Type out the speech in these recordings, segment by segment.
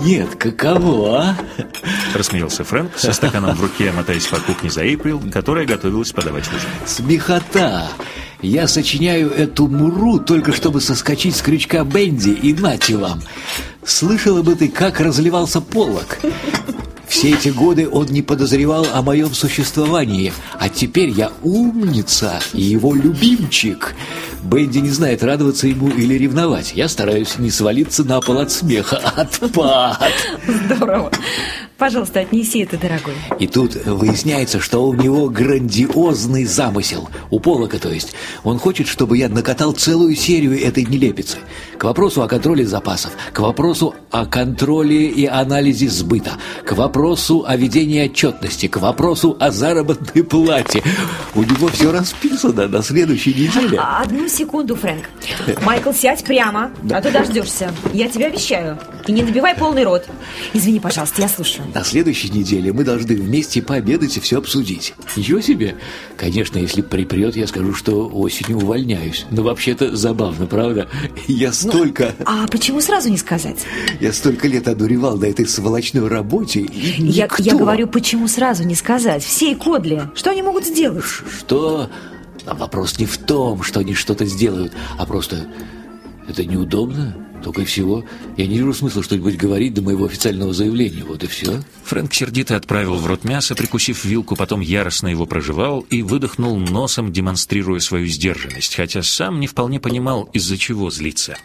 Нет, каково, а? Рассмеялся Фрэнк со стаканом в руке, мотаясь по кухне за Эйприл, которая готовилась подавать ужин. Смехота! Я сочиняю эту муру только чтобы соскочить с крючка Бенди и нате вам. Слышала бы ты, как разливался полок. Все эти годы он не подозревал о моем существовании, а теперь я умница и его любимчик. Бенди не знает, радоваться ему или ревновать. Я стараюсь не свалиться на пол от смеха. Отпад! Здорово. Пожалуйста, отнеси это, дорогой. И тут выясняется, что у него грандиозный замысел. У Полока, то есть. Он хочет, чтобы я накатал целую серию этой нелепицы. К вопросу о контроле запасов, к вопросу о контроле и анализе сбыта, к вопросу о ведении отчетности, к вопросу о заработной плате. У него все расписано на следующей неделе. А, одну секунду, Фрэнк. Майкл, сядь прямо, а то дождешься. Я тебе обещаю. И не набивай полный рот. Извини, пожалуйста, я слушаю. На следующей неделе мы должны вместе пообедать и все обсудить. Ничего себе? Конечно, если припрет, я скажу, что осенью увольняюсь. Но вообще-то забавно, правда? Я столько... Ну, а почему сразу не сказать? Я столько лет одуревал на этой сволочной работе, и Я, я говорю, почему сразу не сказать? Все и Кодли. Что они могут сделать? Что? А вопрос не в том, что они что-то сделают, а просто это неудобно. Только и всего. Я не вижу смысла что-нибудь говорить до моего официального заявления. Вот и все. Фрэнк сердито отправил в рот мясо, прикусив вилку, потом яростно его прожевал и выдохнул носом, демонстрируя свою сдержанность, хотя сам не вполне понимал, из-за чего злиться.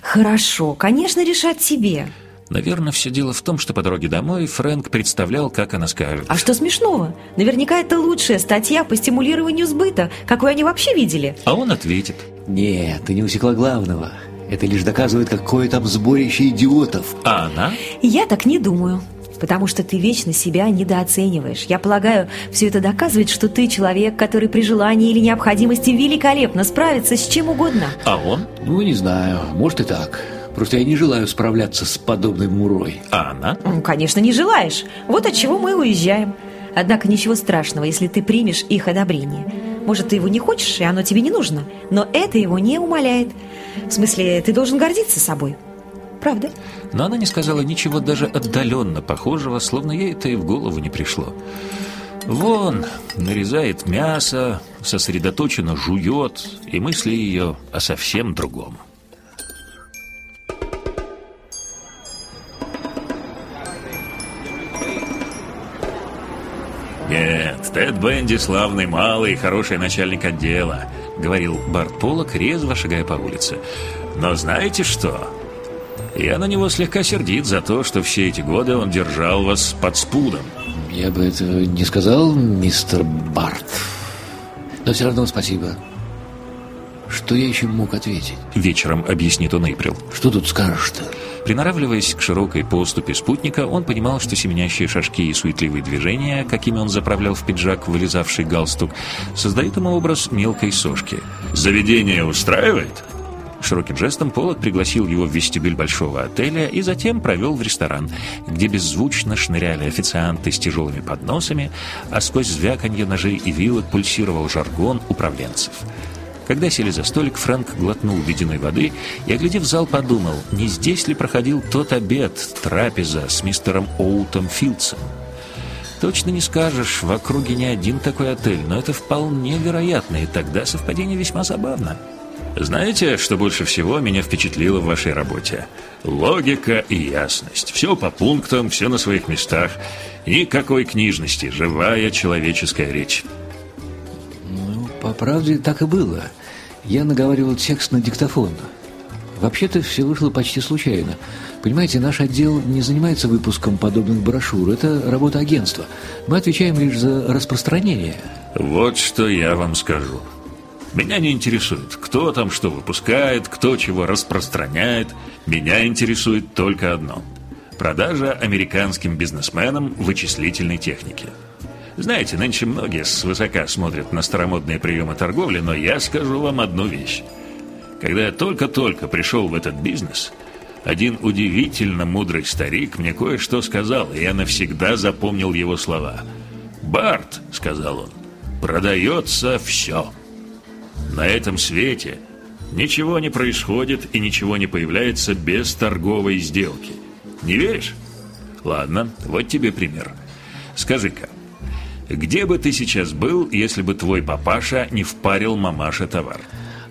Хорошо, конечно, решать тебе. Наверное, все дело в том, что по дороге домой Фрэнк представлял, как она скажет. А что смешного? Наверняка это лучшая статья по стимулированию сбыта, какую они вообще видели. А он ответит. Нет, ты не усекла главного. Это лишь доказывает, какое там сборище идиотов. А она? Я так не думаю. Потому что ты вечно себя недооцениваешь. Я полагаю, все это доказывает, что ты человек, который при желании или необходимости великолепно справится с чем угодно. А он? Ну, не знаю. Может и так. Просто я не желаю справляться с подобной мурой. А она? Ну, конечно, не желаешь. Вот от чего мы уезжаем. Однако ничего страшного, если ты примешь их одобрение. Может, ты его не хочешь, и оно тебе не нужно, но это его не умаляет. В смысле, ты должен гордиться собой. Правда? Но она не сказала ничего даже отдаленно похожего, словно ей это и в голову не пришло. Вон, нарезает мясо, сосредоточенно жует, и мысли ее о совсем другом. Нет, Тед Бенди славный малый и хороший начальник отдела, говорил Барт Полок, резво шагая по улице. Но знаете что? Я на него слегка сердит за то, что все эти годы он держал вас под спудом. Я бы этого не сказал, мистер Барт. Но все равно спасибо. Что я еще мог ответить? Вечером объяснит он Эйприл. Что тут скажешь-то? Приноравливаясь к широкой поступе спутника, он понимал, что семенящие шажки и суетливые движения, какими он заправлял в пиджак вылезавший галстук, создают ему образ мелкой сошки. «Заведение устраивает?» Широким жестом Полот пригласил его в вестибюль большого отеля и затем провел в ресторан, где беззвучно шныряли официанты с тяжелыми подносами, а сквозь звяканье ножей и вилок пульсировал жаргон управленцев. Когда сели за столик, Фрэнк глотнул ледяной воды и, оглядев зал, подумал, не здесь ли проходил тот обед, трапеза с мистером Оутом Филдсом. Точно не скажешь, в округе не один такой отель, но это вполне вероятно, и тогда совпадение весьма забавно. Знаете, что больше всего меня впечатлило в вашей работе? Логика и ясность. Все по пунктам, все на своих местах. Никакой книжности, живая человеческая речь. По правде, так и было. Я наговаривал текст на диктофон. Вообще-то все вышло почти случайно. Понимаете, наш отдел не занимается выпуском подобных брошюр. Это работа агентства. Мы отвечаем лишь за распространение. Вот что я вам скажу. Меня не интересует, кто там что выпускает, кто чего распространяет. Меня интересует только одно – продажа американским бизнесменам вычислительной техники. Знаете, нынче многие свысока смотрят на старомодные приемы торговли, но я скажу вам одну вещь. Когда я только-только пришел в этот бизнес, один удивительно мудрый старик мне кое-что сказал, и я навсегда запомнил его слова. «Барт», — сказал он, — «продается все». На этом свете ничего не происходит и ничего не появляется без торговой сделки. Не веришь? Ладно, вот тебе пример. Скажи-ка, где бы ты сейчас был, если бы твой папаша не впарил мамаше товар?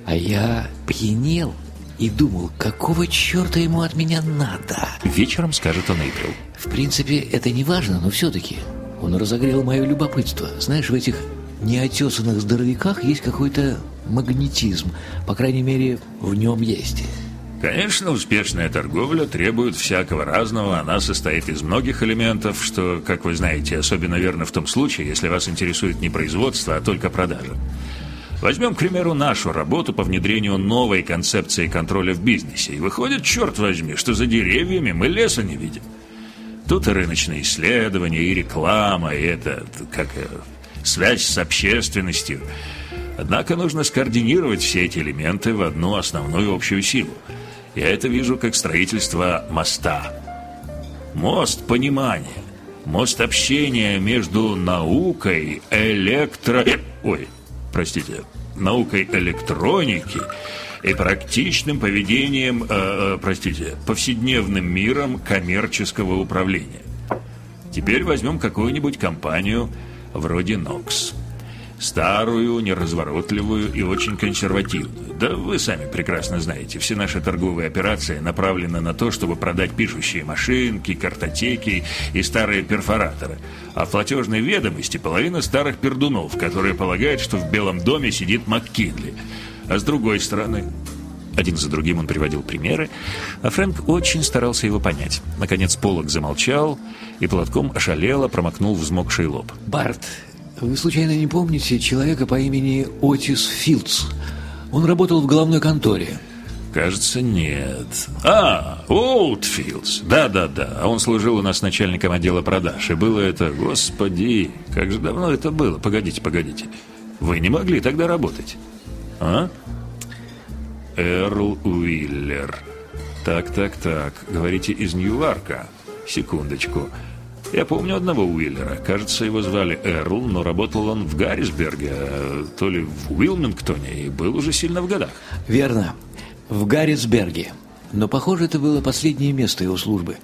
А я пьянел и думал, какого черта ему от меня надо. Вечером скажет он Эйприл. В принципе, это не важно, но все-таки он разогрел мое любопытство. Знаешь, в этих неотесанных здоровяках есть какой-то магнетизм. По крайней мере, в нем есть. Конечно, успешная торговля требует всякого разного. Она состоит из многих элементов, что, как вы знаете, особенно верно в том случае, если вас интересует не производство, а только продажа. Возьмем, к примеру, нашу работу по внедрению новой концепции контроля в бизнесе. И выходит, черт возьми, что за деревьями мы леса не видим. Тут и рыночные исследования, и реклама, и это, как э, связь с общественностью. Однако нужно скоординировать все эти элементы в одну основную общую силу. Я это вижу как строительство моста. Мост понимания, мост общения между наукой, электро... Ой, простите, наукой электроники и практичным поведением, э, э, простите, повседневным миром коммерческого управления. Теперь возьмем какую-нибудь компанию вроде Nox. Старую, неразворотливую и очень консервативную. Да вы сами прекрасно знаете, все наши торговые операции направлены на то, чтобы продать пишущие машинки, картотеки и старые перфораторы. А в платежной ведомости половина старых пердунов, которые полагают, что в Белом доме сидит МакКинли. А с другой стороны, один за другим он приводил примеры, а Фрэнк очень старался его понять. Наконец Полок замолчал и платком ошалело промокнул взмокший лоб. Барт, вы случайно не помните человека по имени Отис Филдс? Он работал в головной конторе. Кажется, нет. А, Оутфилдс. Да-да-да. Он служил у нас начальником отдела продаж. И было это, господи, как же давно это было. Погодите, погодите. Вы не могли тогда работать. А? Эрл Уиллер. Так, так, так. Говорите, из Ньюарка. Секундочку. Я помню одного Уиллера. Кажется, его звали Эрл, но работал он в Гаррисберге, а то ли в Уилмингтоне, и был уже сильно в годах. Верно, в Гаррисберге. Но, похоже, это было последнее место его службы.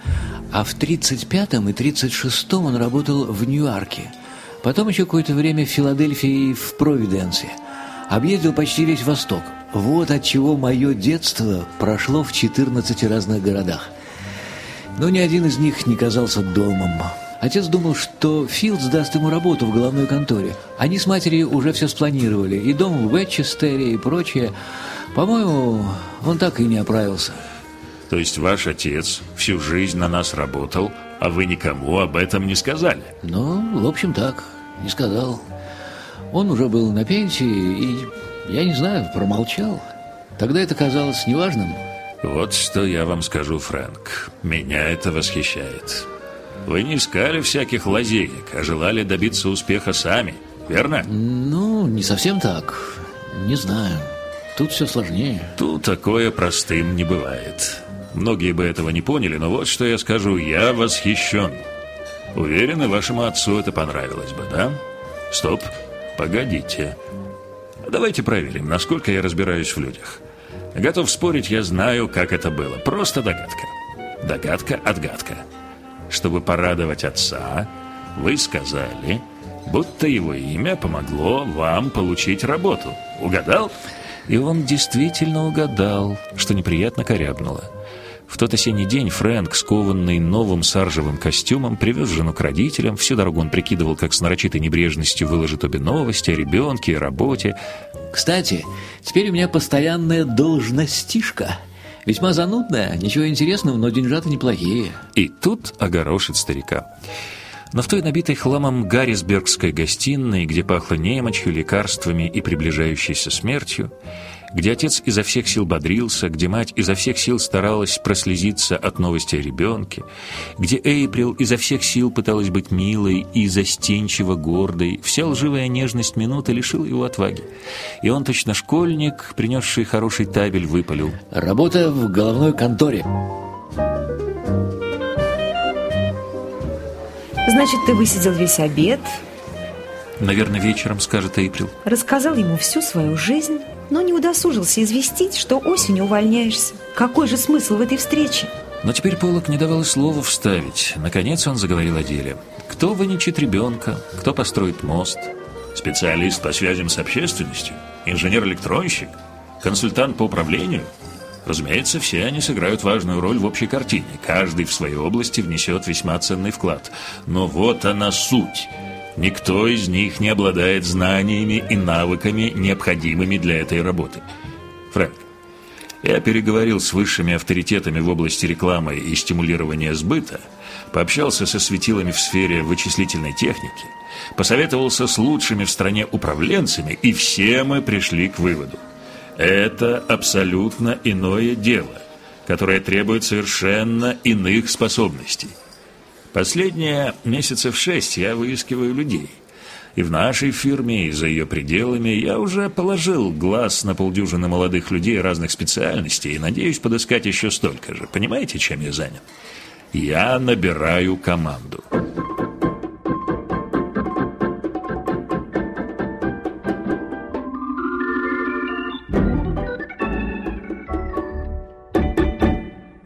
А в 35-м и 36-м он работал в Ньюарке. Потом еще какое-то время в Филадельфии и в Провиденсе. Объездил почти весь Восток. Вот от чего мое детство прошло в 14 разных городах. Но ни один из них не казался домом. Отец думал, что Филдс даст ему работу в головной конторе. Они с матерью уже все спланировали. И дом в Уэтчестере, и прочее. По-моему, он так и не оправился. То есть ваш отец всю жизнь на нас работал, а вы никому об этом не сказали? Ну, в общем, так. Не сказал. Он уже был на пенсии, и, я не знаю, промолчал. Тогда это казалось неважным. Вот что я вам скажу, Фрэнк. Меня это восхищает. Вы не искали всяких лазеек, а желали добиться успеха сами, верно? Ну, не совсем так. Не знаю. Тут все сложнее. Тут такое простым не бывает. Многие бы этого не поняли, но вот что я скажу. Я восхищен. Уверен, и вашему отцу это понравилось бы, да? Стоп, погодите. Давайте проверим, насколько я разбираюсь в людях. Готов спорить, я знаю, как это было. Просто догадка. Догадка-отгадка. Чтобы порадовать отца, вы сказали, будто его имя помогло вам получить работу. Угадал? И он действительно угадал, что неприятно корябнуло. В тот осенний день Фрэнк, скованный новым саржевым костюмом, привез жену к родителям. Всю дорогу он прикидывал, как с нарочитой небрежностью выложит обе новости о ребенке и работе. Кстати, теперь у меня постоянная должностишка. Весьма занудная, ничего интересного, но деньжаты неплохие. И тут огорошит старика. Но в той набитой хламом Гаррисбергской гостиной, где пахло немочью, лекарствами и приближающейся смертью, где отец изо всех сил бодрился, где мать изо всех сил старалась прослезиться от новости о ребенке, где Эйприл изо всех сил пыталась быть милой и застенчиво гордой, вся лживая нежность минуты лишила его отваги. И он, точно школьник, принесший хороший табель, выпалил. «Работа в головной конторе». Значит, ты высидел весь обед, Наверное, вечером, скажет Эйприл. рассказал ему всю свою жизнь, но не удосужился известить, что осенью увольняешься. Какой же смысл в этой встрече? Но теперь Полок не давал и слова вставить. Наконец он заговорил о деле. Кто выничит ребенка, кто построит мост, специалист по связям с общественностью, инженер-электронщик, консультант по управлению. Разумеется, все они сыграют важную роль в общей картине. Каждый в своей области внесет весьма ценный вклад. Но вот она суть. Никто из них не обладает знаниями и навыками, необходимыми для этой работы. Фрэнк, я переговорил с высшими авторитетами в области рекламы и стимулирования сбыта, пообщался со светилами в сфере вычислительной техники, посоветовался с лучшими в стране управленцами, и все мы пришли к выводу. Это абсолютно иное дело, которое требует совершенно иных способностей. Последние месяцев шесть я выискиваю людей – и в нашей фирме, и за ее пределами я уже положил глаз на полдюжины молодых людей разных специальностей и надеюсь подыскать еще столько же. Понимаете, чем я занят? Я набираю команду.